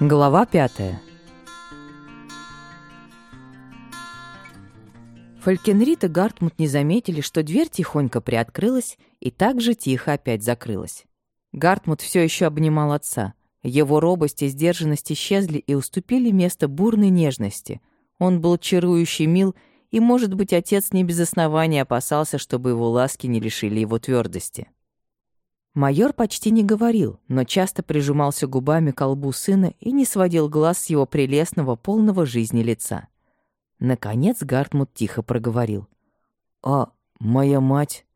Глава пятая. Фалькенрид и Гартмут не заметили, что дверь тихонько приоткрылась и так же тихо опять закрылась. Гартмут все еще обнимал отца. Его робость и сдержанность исчезли и уступили место бурной нежности. Он был чарующий мил, и, может быть, отец не без основания опасался, чтобы его ласки не лишили его твердости. Майор почти не говорил, но часто прижимался губами к колбу сына и не сводил глаз с его прелестного, полного жизни лица. Наконец Гартмут тихо проговорил. «А моя мать?»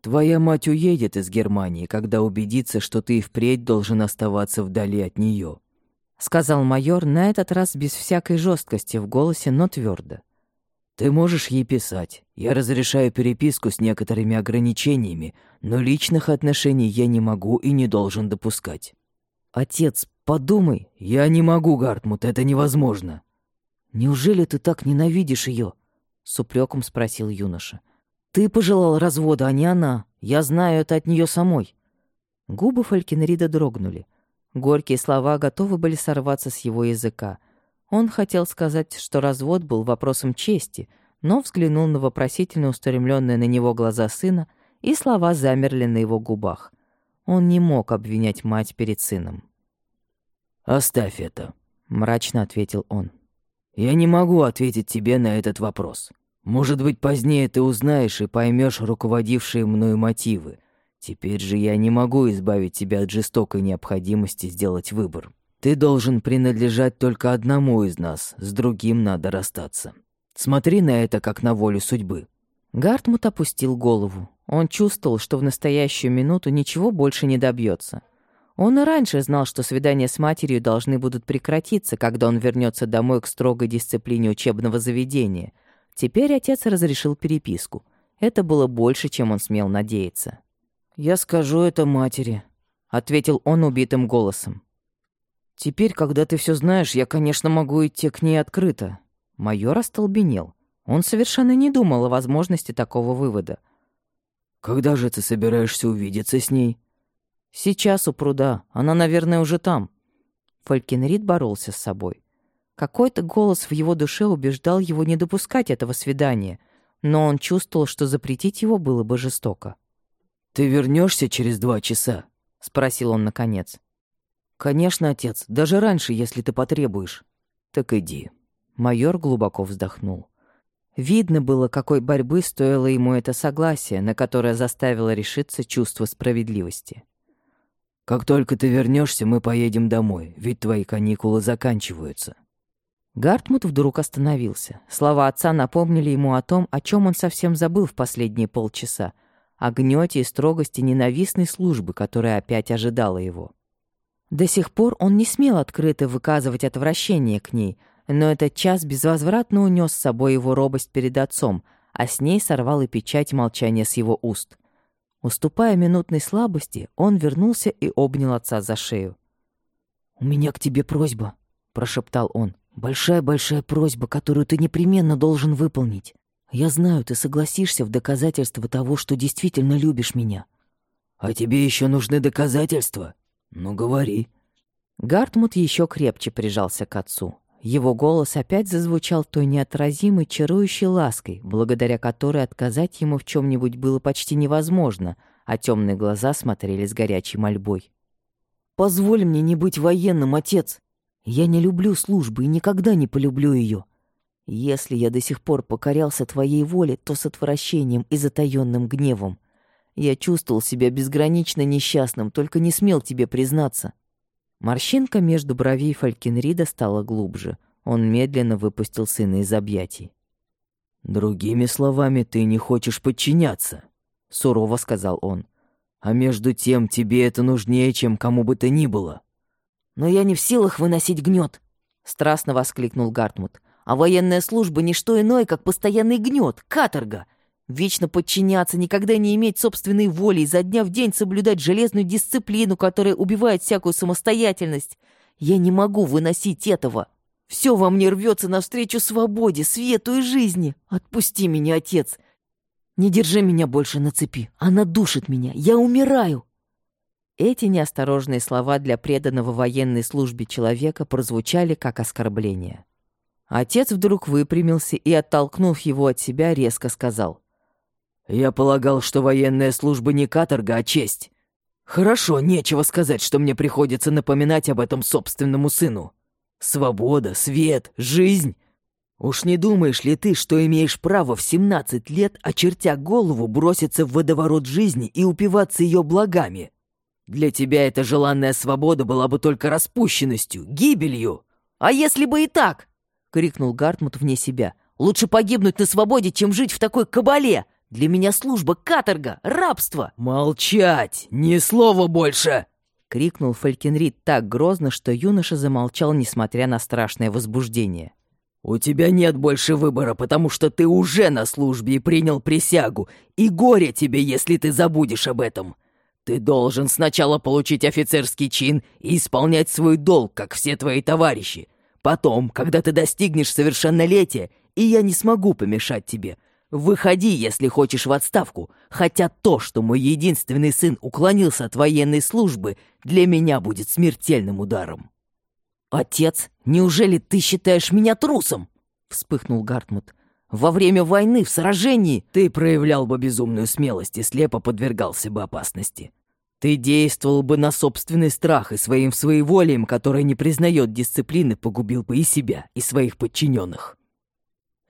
«Твоя мать уедет из Германии, когда убедится, что ты и впредь должен оставаться вдали от нее, сказал майор на этот раз без всякой жесткости в голосе, но твердо. Ты можешь ей писать. Я разрешаю переписку с некоторыми ограничениями, но личных отношений я не могу и не должен допускать. Отец, подумай. Я не могу, Гартмут, это невозможно. Неужели ты так ненавидишь ее? С упреком спросил юноша. Ты пожелал развода, а не она. Я знаю это от нее самой. Губы Фалькинрида дрогнули. Горькие слова готовы были сорваться с его языка. Он хотел сказать, что развод был вопросом чести, но взглянул на вопросительно устремленные на него глаза сына, и слова замерли на его губах. Он не мог обвинять мать перед сыном. «Оставь это», — мрачно ответил он. «Я не могу ответить тебе на этот вопрос. Может быть, позднее ты узнаешь и поймешь руководившие мною мотивы. Теперь же я не могу избавить тебя от жестокой необходимости сделать выбор». Ты должен принадлежать только одному из нас, с другим надо расстаться. Смотри на это, как на волю судьбы». Гартмут опустил голову. Он чувствовал, что в настоящую минуту ничего больше не добьется. Он и раньше знал, что свидания с матерью должны будут прекратиться, когда он вернется домой к строгой дисциплине учебного заведения. Теперь отец разрешил переписку. Это было больше, чем он смел надеяться. «Я скажу это матери», — ответил он убитым голосом. Теперь, когда ты все знаешь, я, конечно, могу идти к ней открыто. Майор остолбенел. Он совершенно не думал о возможности такого вывода. Когда же ты собираешься увидеться с ней? Сейчас у пруда. Она, наверное, уже там. Фолькенрид боролся с собой. Какой-то голос в его душе убеждал его не допускать этого свидания, но он чувствовал, что запретить его было бы жестоко. «Ты вернешься через два часа?» — спросил он наконец. «Конечно, отец, даже раньше, если ты потребуешь». «Так иди». Майор глубоко вздохнул. Видно было, какой борьбы стоило ему это согласие, на которое заставило решиться чувство справедливости. «Как только ты вернешься, мы поедем домой, ведь твои каникулы заканчиваются». Гартмут вдруг остановился. Слова отца напомнили ему о том, о чем он совсем забыл в последние полчаса, о гнете и строгости ненавистной службы, которая опять ожидала его. До сих пор он не смел открыто выказывать отвращение к ней, но этот час безвозвратно унес с собой его робость перед отцом, а с ней сорвал и печать молчания с его уст. Уступая минутной слабости, он вернулся и обнял отца за шею. «У меня к тебе просьба», — прошептал он. «Большая-большая просьба, которую ты непременно должен выполнить. Я знаю, ты согласишься в доказательство того, что действительно любишь меня». «А тебе еще нужны доказательства?» «Ну, говори». Гартмут еще крепче прижался к отцу. Его голос опять зазвучал той неотразимой, чарующей лаской, благодаря которой отказать ему в чем нибудь было почти невозможно, а темные глаза смотрели с горячей мольбой. «Позволь мне не быть военным, отец. Я не люблю службы и никогда не полюблю ее. Если я до сих пор покорялся твоей воле, то с отвращением и затаённым гневом. Я чувствовал себя безгранично несчастным, только не смел тебе признаться». Морщинка между бровей Фалькинрида стала глубже. Он медленно выпустил сына из объятий. «Другими словами, ты не хочешь подчиняться», — сурово сказал он. «А между тем тебе это нужнее, чем кому бы то ни было». «Но я не в силах выносить гнет», — страстно воскликнул Гартмут. «А военная служба — не что иное, как постоянный гнет, каторга. Вечно подчиняться, никогда не иметь собственной воли, изо дня в день соблюдать железную дисциплину, которая убивает всякую самостоятельность. Я не могу выносить этого. Все во мне рвется навстречу свободе, свету и жизни. Отпусти меня, отец. Не держи меня больше на цепи. Она душит меня. Я умираю. Эти неосторожные слова для преданного военной службе человека прозвучали как оскорбление. Отец вдруг выпрямился и, оттолкнув его от себя, резко сказал. «Я полагал, что военная служба не каторга, а честь. Хорошо, нечего сказать, что мне приходится напоминать об этом собственному сыну. Свобода, свет, жизнь. Уж не думаешь ли ты, что имеешь право в 17 лет, очертя голову, броситься в водоворот жизни и упиваться ее благами? Для тебя эта желанная свобода была бы только распущенностью, гибелью. А если бы и так? — крикнул Гартмут вне себя. «Лучше погибнуть на свободе, чем жить в такой кабале! Для меня служба — каторга, рабство!» «Молчать! Ни слова больше!» — крикнул Фалькенрид так грозно, что юноша замолчал, несмотря на страшное возбуждение. «У тебя нет больше выбора, потому что ты уже на службе и принял присягу, и горе тебе, если ты забудешь об этом. Ты должен сначала получить офицерский чин и исполнять свой долг, как все твои товарищи, Потом, когда ты достигнешь совершеннолетия, и я не смогу помешать тебе, выходи, если хочешь, в отставку, хотя то, что мой единственный сын уклонился от военной службы, для меня будет смертельным ударом». «Отец, неужели ты считаешь меня трусом?» — вспыхнул Гартмут. «Во время войны, в сражении...» «Ты проявлял бы безумную смелость и слепо подвергался бы опасности. Ты действовал бы на собственный страх и своим своеволием, которое не признает дисциплины, погубил бы и себя, и своих подчиненных.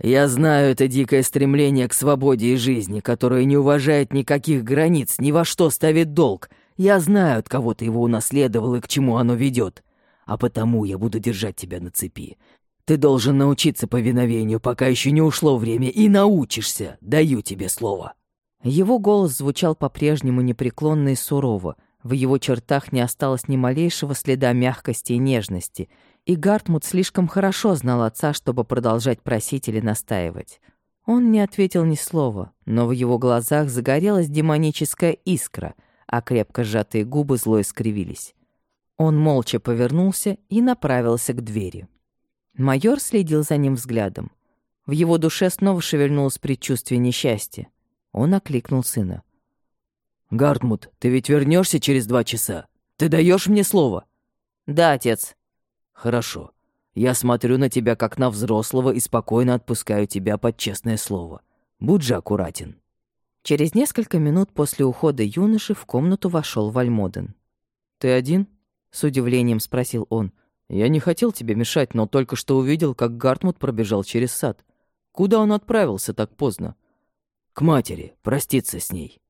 Я знаю это дикое стремление к свободе и жизни, которое не уважает никаких границ, ни во что ставит долг. Я знаю, от кого ты его унаследовал и к чему оно ведет. А потому я буду держать тебя на цепи. Ты должен научиться повиновению, пока еще не ушло время, и научишься, даю тебе слово. Его голос звучал по-прежнему непреклонно и сурово. В его чертах не осталось ни малейшего следа мягкости и нежности, и Гартмут слишком хорошо знал отца, чтобы продолжать просить или настаивать. Он не ответил ни слова, но в его глазах загорелась демоническая искра, а крепко сжатые губы зло искривились. Он молча повернулся и направился к двери. Майор следил за ним взглядом. В его душе снова шевельнулось предчувствие несчастья. Он окликнул сына. «Гартмут, ты ведь вернешься через два часа? Ты даешь мне слово?» «Да, отец». «Хорошо. Я смотрю на тебя как на взрослого и спокойно отпускаю тебя под честное слово. Будь же аккуратен». Через несколько минут после ухода юноши в комнату вошел Вальмоден. «Ты один?» — с удивлением спросил он. «Я не хотел тебе мешать, но только что увидел, как Гартмут пробежал через сад. Куда он отправился так поздно?» К матери, проститься с ней.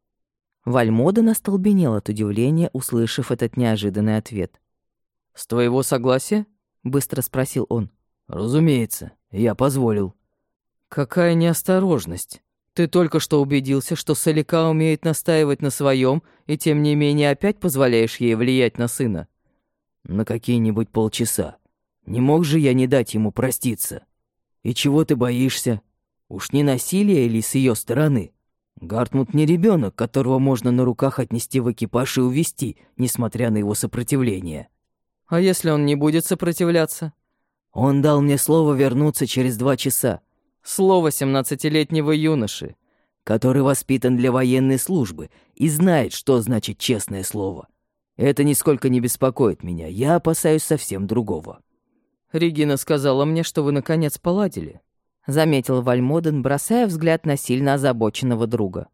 Вальмоден остолбенел от удивления, услышав этот неожиданный ответ. «С твоего согласия?» — быстро спросил он. «Разумеется, я позволил». «Какая неосторожность! Ты только что убедился, что Салика умеет настаивать на своем, и тем не менее опять позволяешь ей влиять на сына». «На какие-нибудь полчаса. Не мог же я не дать ему проститься? И чего ты боишься? Уж не насилие ли с ее стороны? Гартмут не ребенок, которого можно на руках отнести в экипаж и увести, несмотря на его сопротивление. А если он не будет сопротивляться? Он дал мне слово вернуться через два часа. Слово семнадцатилетнего юноши, который воспитан для военной службы и знает, что значит честное слово. Это нисколько не беспокоит меня, я опасаюсь совсем другого. Регина сказала мне, что вы наконец поладили заметил Вальмоден, бросая взгляд на сильно озабоченного друга.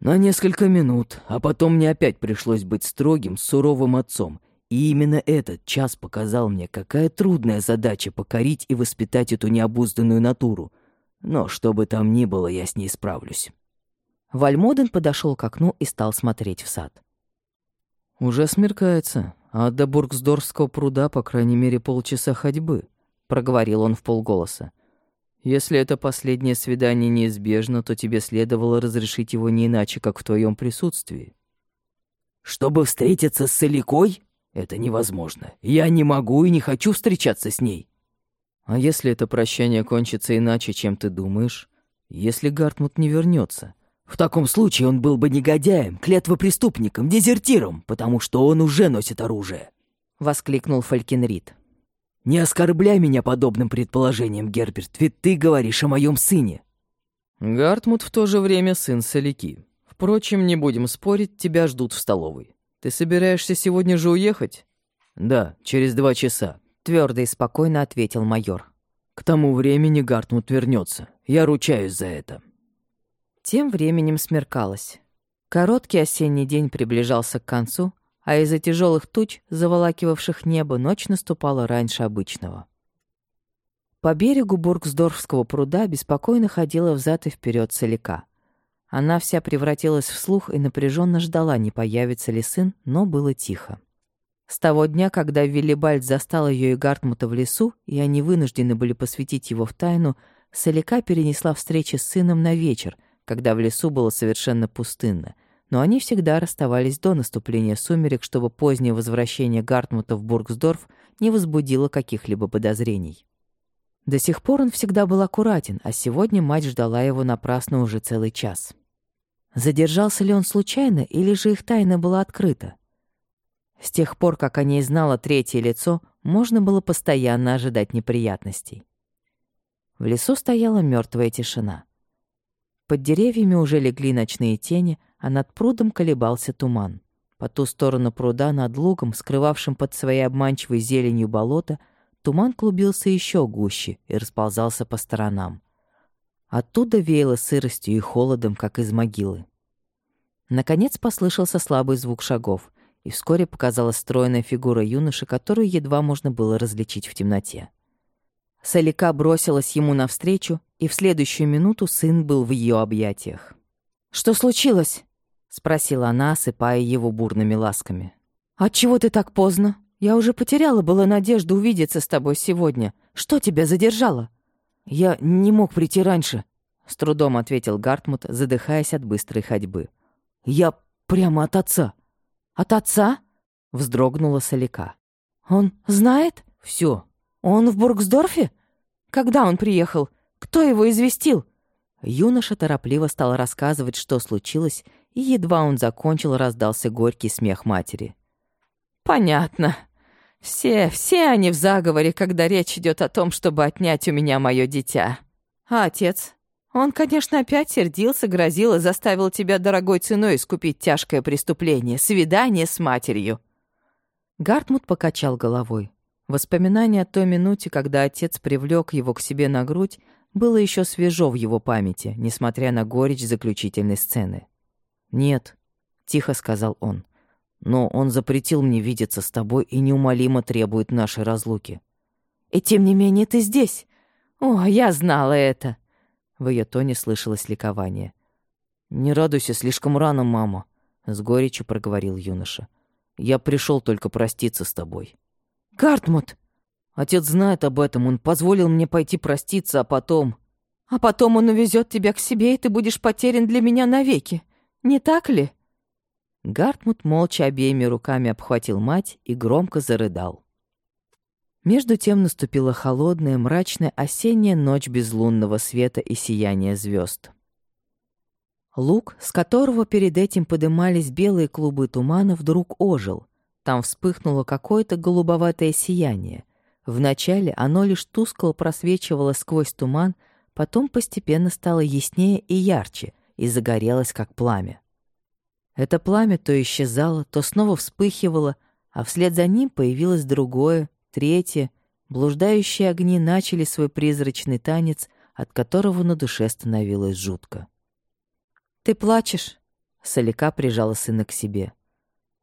На несколько минут, а потом мне опять пришлось быть строгим, суровым отцом. И именно этот час показал мне, какая трудная задача покорить и воспитать эту необузданную натуру. Но что бы там ни было, я с ней справлюсь. Вальмоден подошел к окну и стал смотреть в сад. «Уже смеркается, а до Бургсдорфского пруда, по крайней мере, полчаса ходьбы», — проговорил он в полголоса. Если это последнее свидание неизбежно, то тебе следовало разрешить его не иначе, как в твоем присутствии. Чтобы встретиться с Соликой? Это невозможно. Я не могу и не хочу встречаться с ней. А если это прощание кончится иначе, чем ты думаешь? Если Гартмут не вернется, в таком случае он был бы негодяем, клетвопреступником, дезертиром, потому что он уже носит оружие. Воскликнул Фалькенрид. Не оскорбляй меня подобным предположением, Герберт, ведь ты говоришь о моем сыне. Гартмут в то же время сын Соляки. Впрочем, не будем спорить, тебя ждут в столовой. Ты собираешься сегодня же уехать? Да, через два часа, твердо и спокойно ответил майор. К тому времени Гартмут вернется. Я ручаюсь за это. Тем временем смеркалось. Короткий осенний день приближался к концу, а из-за тяжелых туч, заволакивавших небо, ночь наступала раньше обычного. По берегу Бургсдорфского пруда беспокойно ходила взад и вперед Солика. Она вся превратилась в слух и напряженно ждала, не появится ли сын, но было тихо. С того дня, когда Виллибальд застал ее и Гартмута в лесу, и они вынуждены были посвятить его в тайну, Солика перенесла встречи с сыном на вечер, когда в лесу было совершенно пустынно. Но они всегда расставались до наступления сумерек, чтобы позднее возвращение Гартмута в Бургсдорф не возбудило каких-либо подозрений. До сих пор он всегда был аккуратен, а сегодня мать ждала его напрасно уже целый час. Задержался ли он случайно, или же их тайна была открыта? С тех пор, как о ней знало третье лицо, можно было постоянно ожидать неприятностей. В лесу стояла мертвая тишина. Под деревьями уже легли ночные тени, а над прудом колебался туман. По ту сторону пруда, над лугом, скрывавшим под своей обманчивой зеленью болото, туман клубился еще гуще и расползался по сторонам. Оттуда веяло сыростью и холодом, как из могилы. Наконец послышался слабый звук шагов и вскоре показалась стройная фигура юноши, которую едва можно было различить в темноте. Салика бросилась ему навстречу, и в следующую минуту сын был в ее объятиях. «Что случилось?» — спросила она, осыпая его бурными ласками. «Отчего ты так поздно? Я уже потеряла была надежду увидеться с тобой сегодня. Что тебя задержало?» «Я не мог прийти раньше», — с трудом ответил Гартмут, задыхаясь от быстрой ходьбы. «Я прямо от отца». «От отца?» — вздрогнула Солика. «Он знает?» «Всё». «Он в Бургсдорфе? Когда он приехал? Кто его известил?» Юноша торопливо стал рассказывать, что случилось, и едва он закончил, раздался горький смех матери. «Понятно. Все, все они в заговоре, когда речь идет о том, чтобы отнять у меня мое дитя. А отец? Он, конечно, опять сердился, грозил и заставил тебя дорогой ценой искупить тяжкое преступление — свидание с матерью». Гартмут покачал головой. Воспоминание о той минуте, когда отец привлек его к себе на грудь, было еще свежо в его памяти, несмотря на горечь заключительной сцены. «Нет», — тихо сказал он, — «но он запретил мне видеться с тобой и неумолимо требует нашей разлуки». «И тем не менее ты здесь. О, я знала это!» В ее тоне слышалось ликование. «Не радуйся слишком рано, мама», — с горечью проговорил юноша. «Я пришел только проститься с тобой». «Гартмут!» «Отец знает об этом, он позволил мне пойти проститься, а потом...» «А потом он увезет тебя к себе, и ты будешь потерян для меня навеки. Не так ли?» Гартмут молча обеими руками обхватил мать и громко зарыдал. Между тем наступила холодная, мрачная осенняя ночь без лунного света и сияния звезд. Луг, с которого перед этим подымались белые клубы тумана, вдруг ожил. Там вспыхнуло какое-то голубоватое сияние. Вначале оно лишь тускло просвечивало сквозь туман, потом постепенно стало яснее и ярче и загорелось, как пламя. Это пламя то исчезало, то снова вспыхивало, а вслед за ним появилось другое, Третье. Блуждающие огни начали свой призрачный танец, от которого на душе становилось жутко. «Ты плачешь?» Солика прижала сына к себе.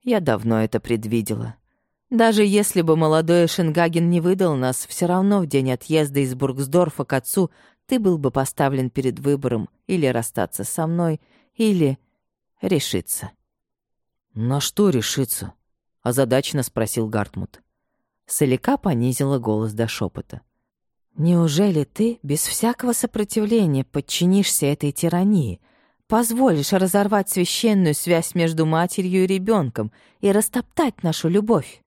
«Я давно это предвидела. Даже если бы молодой Шенгаген не выдал нас, все равно в день отъезда из Бургсдорфа к отцу ты был бы поставлен перед выбором или расстаться со мной, или решиться». «На что решиться?» — озадаченно спросил Гартмут. Солика понизила голос до шепота. «Неужели ты без всякого сопротивления подчинишься этой тирании, позволишь разорвать священную связь между матерью и ребенком и растоптать нашу любовь?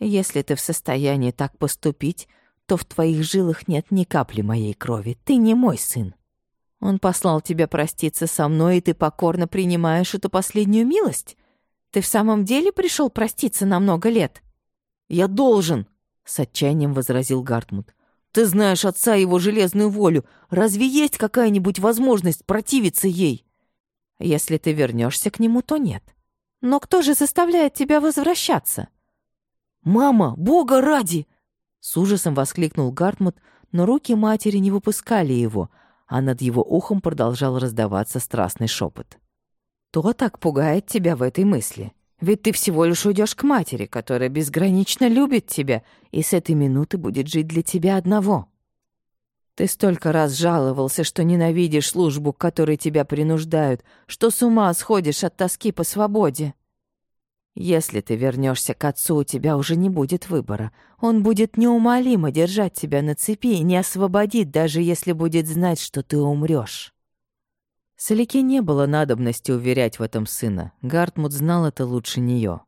Если ты в состоянии так поступить, то в твоих жилах нет ни капли моей крови, ты не мой сын. Он послал тебя проститься со мной, и ты покорно принимаешь эту последнюю милость? Ты в самом деле пришел проститься на много лет?» «Я должен!» — с отчаянием возразил Гартмут. «Ты знаешь отца его железную волю. Разве есть какая-нибудь возможность противиться ей?» «Если ты вернешься к нему, то нет. Но кто же заставляет тебя возвращаться? «Мама, бога ради!» С ужасом воскликнул Гартмут, но руки матери не выпускали его, а над его ухом продолжал раздаваться страстный шепот. «Кто так пугает тебя в этой мысли? Ведь ты всего лишь уйдешь к матери, которая безгранично любит тебя и с этой минуты будет жить для тебя одного. Ты столько раз жаловался, что ненавидишь службу, к которой тебя принуждают, что с ума сходишь от тоски по свободе. Если ты вернешься к отцу, у тебя уже не будет выбора. Он будет неумолимо держать тебя на цепи и не освободит, даже если будет знать, что ты умрешь. Соляке не было надобности уверять в этом сына. Гартмут знал это лучше нее.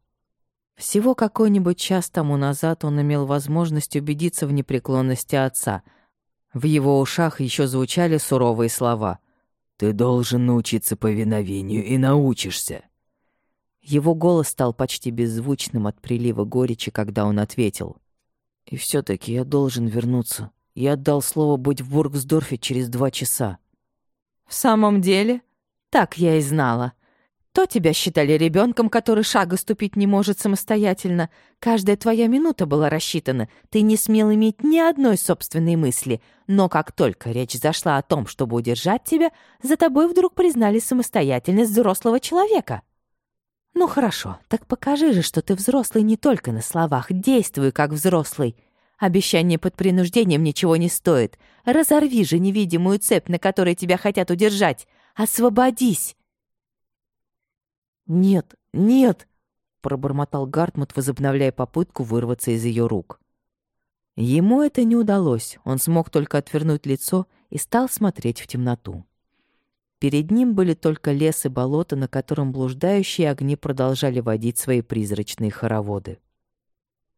Всего какой-нибудь час тому назад он имел возможность убедиться в непреклонности отца. В его ушах еще звучали суровые слова. «Ты должен научиться повиновению и научишься». Его голос стал почти беззвучным от прилива горечи, когда он ответил. «И все таки я должен вернуться. Я отдал слово быть в Бургсдорфе через два часа». «В самом деле? Так я и знала. То тебя считали ребенком, который шага ступить не может самостоятельно. Каждая твоя минута была рассчитана. Ты не смел иметь ни одной собственной мысли. Но как только речь зашла о том, чтобы удержать тебя, за тобой вдруг признали самостоятельность взрослого человека». «Ну хорошо, так покажи же, что ты взрослый не только на словах. Действуй как взрослый. Обещание под принуждением ничего не стоит. Разорви же невидимую цепь, на которой тебя хотят удержать. Освободись!» «Нет, нет!» — пробормотал Гартмут, возобновляя попытку вырваться из ее рук. Ему это не удалось. Он смог только отвернуть лицо и стал смотреть в темноту. Перед ним были только лес и болото, на котором блуждающие огни продолжали водить свои призрачные хороводы.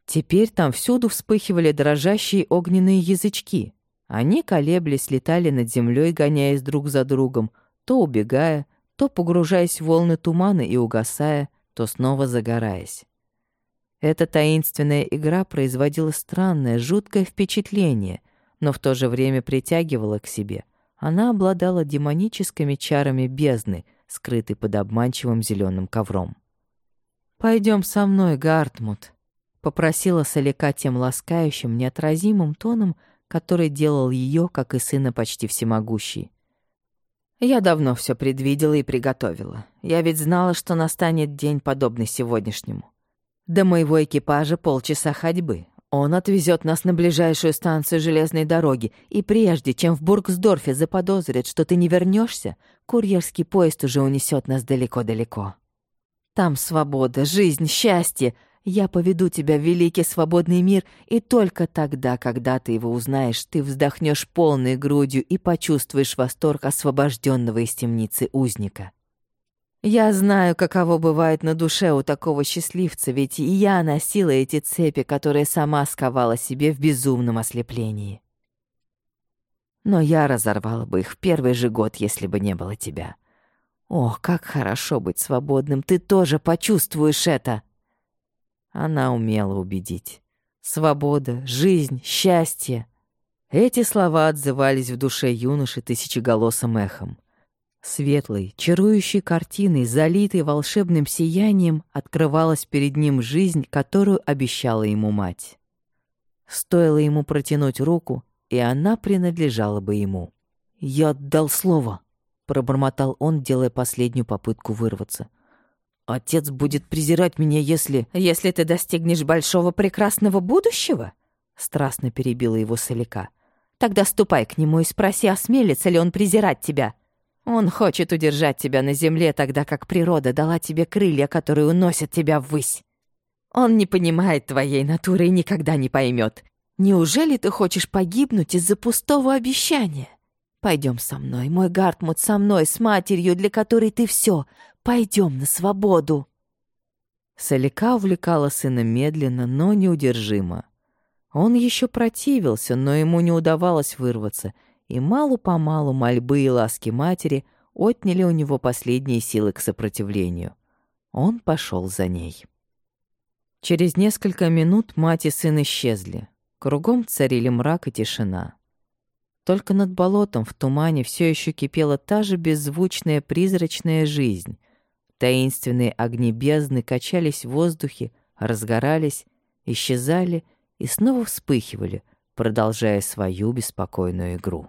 Теперь там всюду вспыхивали дрожащие огненные язычки. Они, колеблясь, летали над землей, гоняясь друг за другом, то убегая, то погружаясь в волны тумана и угасая, то снова загораясь. Эта таинственная игра производила странное, жуткое впечатление, но в то же время притягивала к себе — она обладала демоническими чарами бездны, скрытой под обманчивым зеленым ковром. Пойдем со мной, Гартмут», — попросила Соляка тем ласкающим, неотразимым тоном, который делал ее, как и сына, почти всемогущий. «Я давно все предвидела и приготовила. Я ведь знала, что настанет день, подобный сегодняшнему. До моего экипажа полчаса ходьбы. Он отвезет нас на ближайшую станцию железной дороги, и прежде чем в Бургсдорфе заподозрят, что ты не вернешься, курьерский поезд уже унесет нас далеко-далеко. Там свобода, жизнь, счастье. Я поведу тебя в великий свободный мир, и только тогда, когда ты его узнаешь, ты вздохнешь полной грудью и почувствуешь восторг освобожденного из темницы узника. Я знаю, каково бывает на душе у такого счастливца, ведь и я носила эти цепи, которые сама сковала себе в безумном ослеплении. Но я разорвала бы их в первый же год, если бы не было тебя. Ох, как хорошо быть свободным, ты тоже почувствуешь это. Она умела убедить. Свобода, жизнь, счастье. Эти слова отзывались в душе юноши тысячеголосым эхом. Светлой, чарующей картиной, залитой волшебным сиянием, открывалась перед ним жизнь, которую обещала ему мать. Стоило ему протянуть руку, и она принадлежала бы ему. «Я отдал слово», — пробормотал он, делая последнюю попытку вырваться. «Отец будет презирать меня, если...» «Если ты достигнешь большого прекрасного будущего?» — страстно перебила его Соляка. «Тогда ступай к нему и спроси, осмелится ли он презирать тебя». Он хочет удержать тебя на земле, тогда как природа дала тебе крылья, которые уносят тебя ввысь. Он не понимает твоей натуры и никогда не поймет. Неужели ты хочешь погибнуть из-за пустого обещания? Пойдем со мной, мой Гартмут, со мной, с матерью, для которой ты все. Пойдем на свободу. Солика увлекала сына медленно, но неудержимо. Он еще противился, но ему не удавалось вырваться — и малу-помалу мольбы и ласки матери отняли у него последние силы к сопротивлению. Он пошел за ней. Через несколько минут мать и сын исчезли. Кругом царили мрак и тишина. Только над болотом в тумане все еще кипела та же беззвучная призрачная жизнь, Таинственные огни бездны качались в воздухе, разгорались, исчезали и снова вспыхивали, продолжая свою беспокойную игру.